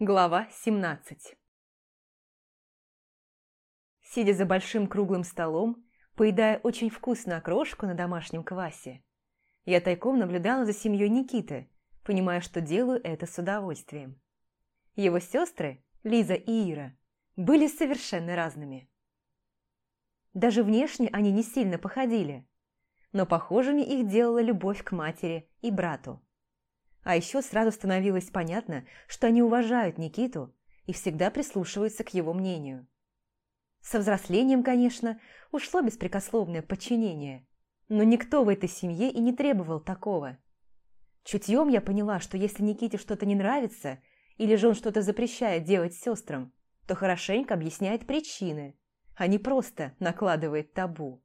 Глава 17 Сидя за большим круглым столом, поедая очень вкусную окрошку на домашнем квасе, я тайком наблюдала за семьей Никиты, понимая, что делаю это с удовольствием. Его сестры, Лиза и Ира, были совершенно разными. Даже внешне они не сильно походили, но похожими их делала любовь к матери и брату. А еще сразу становилось понятно, что они уважают Никиту и всегда прислушиваются к его мнению. Со взрослением, конечно, ушло беспрекословное подчинение, но никто в этой семье и не требовал такого. Чутьем я поняла, что если Никите что-то не нравится, или же он что-то запрещает делать сестрам, то хорошенько объясняет причины, а не просто накладывает табу.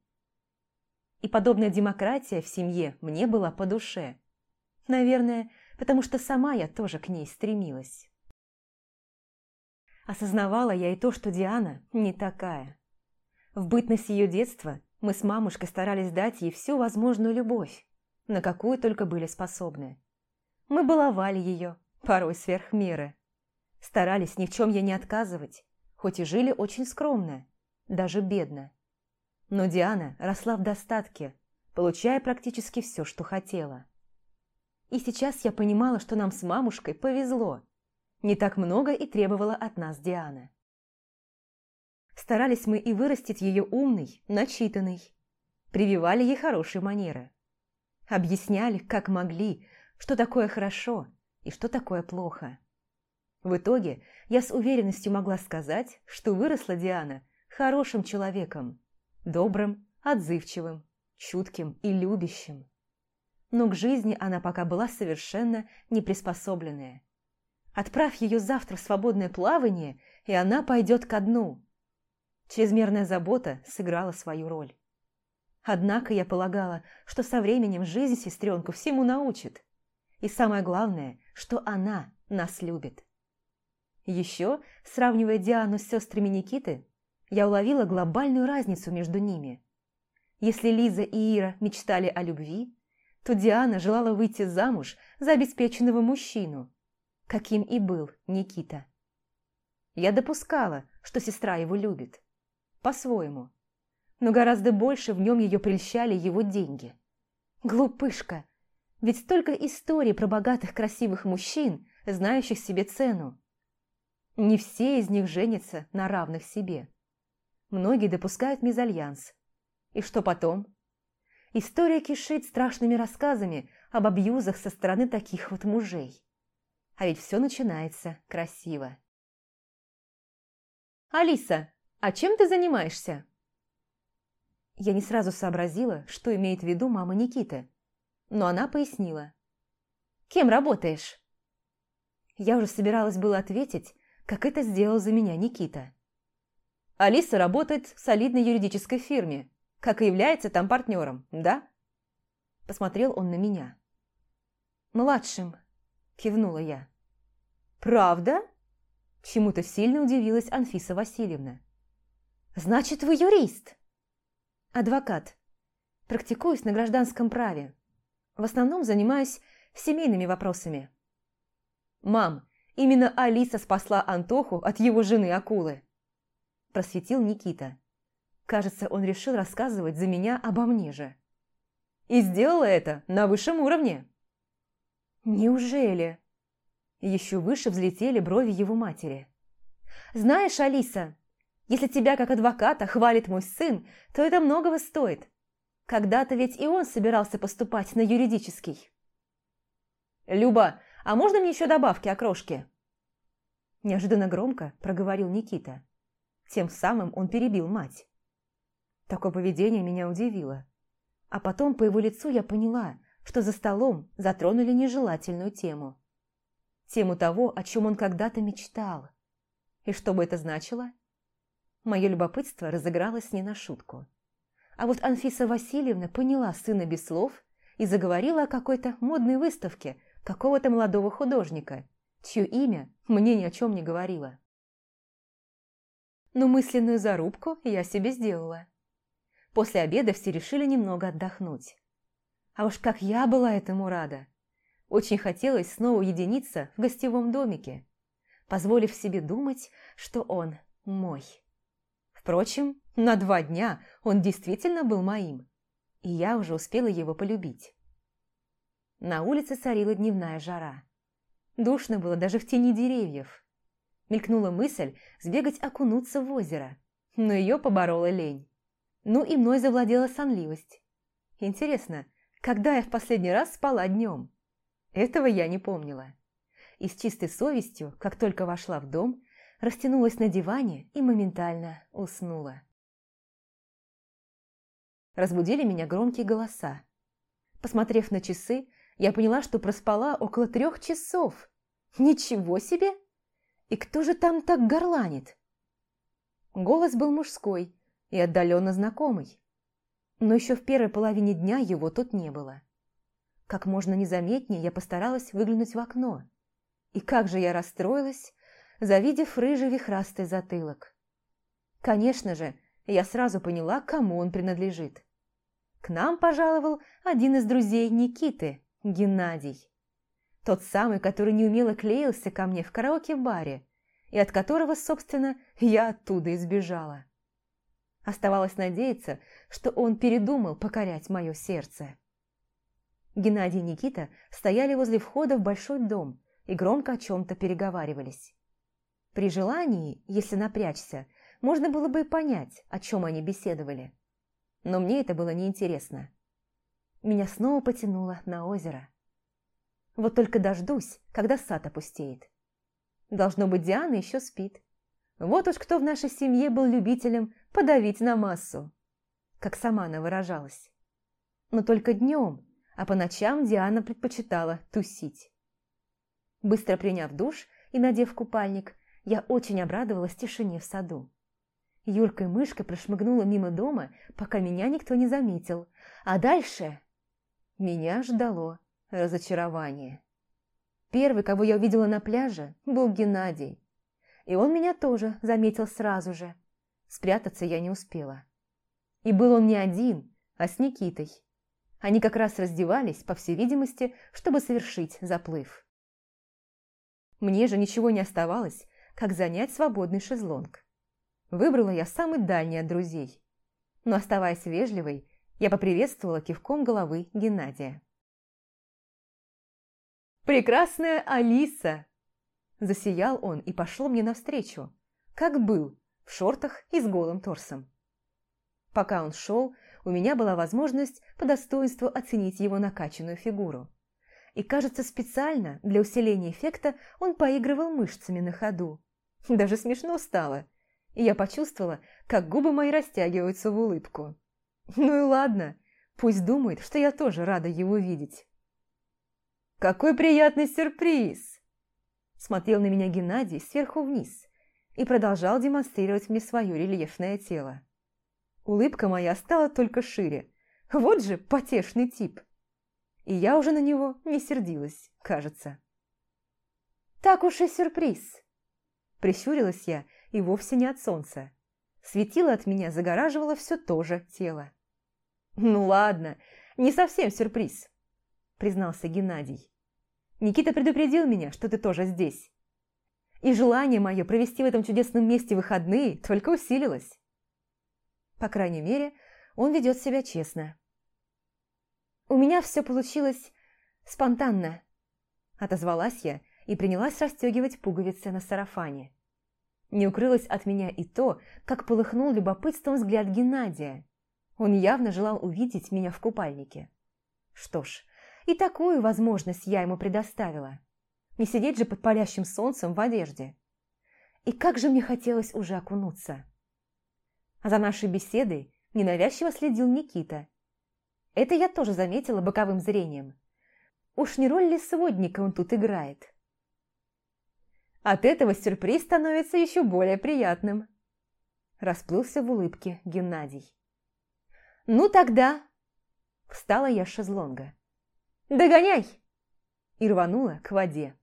И подобная демократия в семье мне была по душе. Наверное, потому что сама я тоже к ней стремилась. Осознавала я и то, что Диана не такая. В бытность ее детства мы с мамушкой старались дать ей всю возможную любовь, на какую только были способны. Мы баловали ее, порой сверх меры. Старались ни в чем ей не отказывать, хоть и жили очень скромно, даже бедно. Но Диана росла в достатке, получая практически все, что хотела. И сейчас я понимала, что нам с мамушкой повезло. Не так много и требовала от нас Диана. Старались мы и вырастить ее умной, начитанной. Прививали ей хорошие манеры. Объясняли, как могли, что такое хорошо и что такое плохо. В итоге я с уверенностью могла сказать, что выросла Диана хорошим человеком, добрым, отзывчивым, чутким и любящим. Но к жизни она пока была совершенно неприспособленная. Отправь ее завтра в свободное плавание, и она пойдет ко дну. Чрезмерная забота сыграла свою роль. Однако я полагала, что со временем жизнь сестренку всему научит. И самое главное, что она нас любит. Еще, сравнивая Диану с сестрами Никиты, я уловила глобальную разницу между ними. Если Лиза и Ира мечтали о любви, то Диана желала выйти замуж за обеспеченного мужчину, каким и был Никита. Я допускала, что сестра его любит. По-своему. Но гораздо больше в нем ее прельщали его деньги. Глупышка! Ведь столько историй про богатых красивых мужчин, знающих себе цену. Не все из них женятся на равных себе. Многие допускают мезальянс. И что потом? История кишит страшными рассказами об абьюзах со стороны таких вот мужей. А ведь все начинается красиво. «Алиса, а чем ты занимаешься?» Я не сразу сообразила, что имеет в виду мама Никиты, но она пояснила. «Кем работаешь?» Я уже собиралась было ответить, как это сделал за меня Никита. Алиса работает в солидной юридической фирме, как и является там партнером, да?» Посмотрел он на меня. «Младшим», – кивнула я. «Правда?» – чему-то сильно удивилась Анфиса Васильевна. «Значит, вы юрист?» «Адвокат. Практикуюсь на гражданском праве. В основном занимаюсь семейными вопросами». «Мам, именно Алиса спасла Антоху от его жены-акулы», – просветил Никита. Кажется, он решил рассказывать за меня обо мне же. И сделала это на высшем уровне. Неужели? Еще выше взлетели брови его матери. Знаешь, Алиса, если тебя как адвоката хвалит мой сын, то это многого стоит. Когда-то ведь и он собирался поступать на юридический. «Люба, а можно мне еще добавки окрошки?» Неожиданно громко проговорил Никита. Тем самым он перебил мать. Такое поведение меня удивило. А потом по его лицу я поняла, что за столом затронули нежелательную тему. Тему того, о чем он когда-то мечтал. И что бы это значило? Мое любопытство разыгралось не на шутку. А вот Анфиса Васильевна поняла сына без слов и заговорила о какой-то модной выставке какого-то молодого художника, чье имя мне ни о чем не говорило. Но мысленную зарубку я себе сделала. После обеда все решили немного отдохнуть. А уж как я была этому рада! Очень хотелось снова уединиться в гостевом домике. позволив себе думать, что он мой. Впрочем, на два дня он действительно был моим, и я уже успела его полюбить. На улице царила дневная жара. Душно было даже в тени деревьев. Мелькнула мысль сбегать окунуться в озеро, но ее поборола лень. Ну и мной завладела сонливость. Интересно, когда я в последний раз спала днем? Этого я не помнила. И с чистой совестью, как только вошла в дом, растянулась на диване и моментально уснула. Разбудили меня громкие голоса. Посмотрев на часы, я поняла, что проспала около трех часов. Ничего себе! И кто же там так горланит? Голос был мужской и отдаленно знакомый. Но еще в первой половине дня его тут не было. Как можно незаметнее я постаралась выглянуть в окно. И как же я расстроилась, завидев рыжий вихрастый затылок. Конечно же, я сразу поняла, кому он принадлежит. К нам пожаловал один из друзей Никиты, Геннадий. Тот самый, который неумело клеился ко мне в караоке-баре, и от которого, собственно, я оттуда избежала. Оставалось надеяться, что он передумал покорять мое сердце. Геннадий и Никита стояли возле входа в большой дом и громко о чем-то переговаривались. При желании, если напрячься, можно было бы и понять, о чем они беседовали. Но мне это было неинтересно. Меня снова потянуло на озеро. Вот только дождусь, когда сад опустеет. Должно быть, Диана еще спит. Вот уж кто в нашей семье был любителем подавить на массу, как сама она выражалась. Но только днем, а по ночам Диана предпочитала тусить. Быстро приняв душ и надев купальник, я очень обрадовалась тишине в саду. Юрка и мышка прошмыгнула мимо дома, пока меня никто не заметил. А дальше меня ждало разочарование. Первый, кого я увидела на пляже, был Геннадий. И он меня тоже заметил сразу же. Спрятаться я не успела. И был он не один, а с Никитой. Они как раз раздевались, по всей видимости, чтобы совершить заплыв. Мне же ничего не оставалось, как занять свободный шезлонг. Выбрала я самый дальний от друзей. Но, оставаясь вежливой, я поприветствовала кивком головы Геннадия. «Прекрасная Алиса!» Засиял он и пошел мне навстречу, как был, в шортах и с голым торсом. Пока он шел, у меня была возможность по достоинству оценить его накачанную фигуру. И, кажется, специально для усиления эффекта он поигрывал мышцами на ходу, даже смешно стало, и я почувствовала, как губы мои растягиваются в улыбку. Ну и ладно, пусть думает, что я тоже рада его видеть. «Какой приятный сюрприз!» Смотрел на меня Геннадий сверху вниз и продолжал демонстрировать мне свое рельефное тело. Улыбка моя стала только шире. Вот же потешный тип. И я уже на него не сердилась, кажется. «Так уж и сюрприз!» Прищурилась я и вовсе не от солнца. Светило от меня загораживало все то же тело. «Ну ладно, не совсем сюрприз», – признался Геннадий. «Никита предупредил меня, что ты тоже здесь. И желание мое провести в этом чудесном месте выходные только усилилось. По крайней мере, он ведет себя честно. У меня все получилось спонтанно», – отозвалась я и принялась расстегивать пуговицы на сарафане. Не укрылось от меня и то, как полыхнул любопытством взгляд Геннадия. Он явно желал увидеть меня в купальнике. Что ж, и такую возможность я ему предоставила. Не сидеть же под палящим солнцем в одежде. И как же мне хотелось уже окунуться. А за нашей беседой ненавязчиво следил Никита. Это я тоже заметила боковым зрением. Уж не роль ли сводника он тут играет? От этого сюрприз становится еще более приятным. Расплылся в улыбке Геннадий. «Ну тогда...» Встала я с шезлонга. «Догоняй!» И рванула к воде.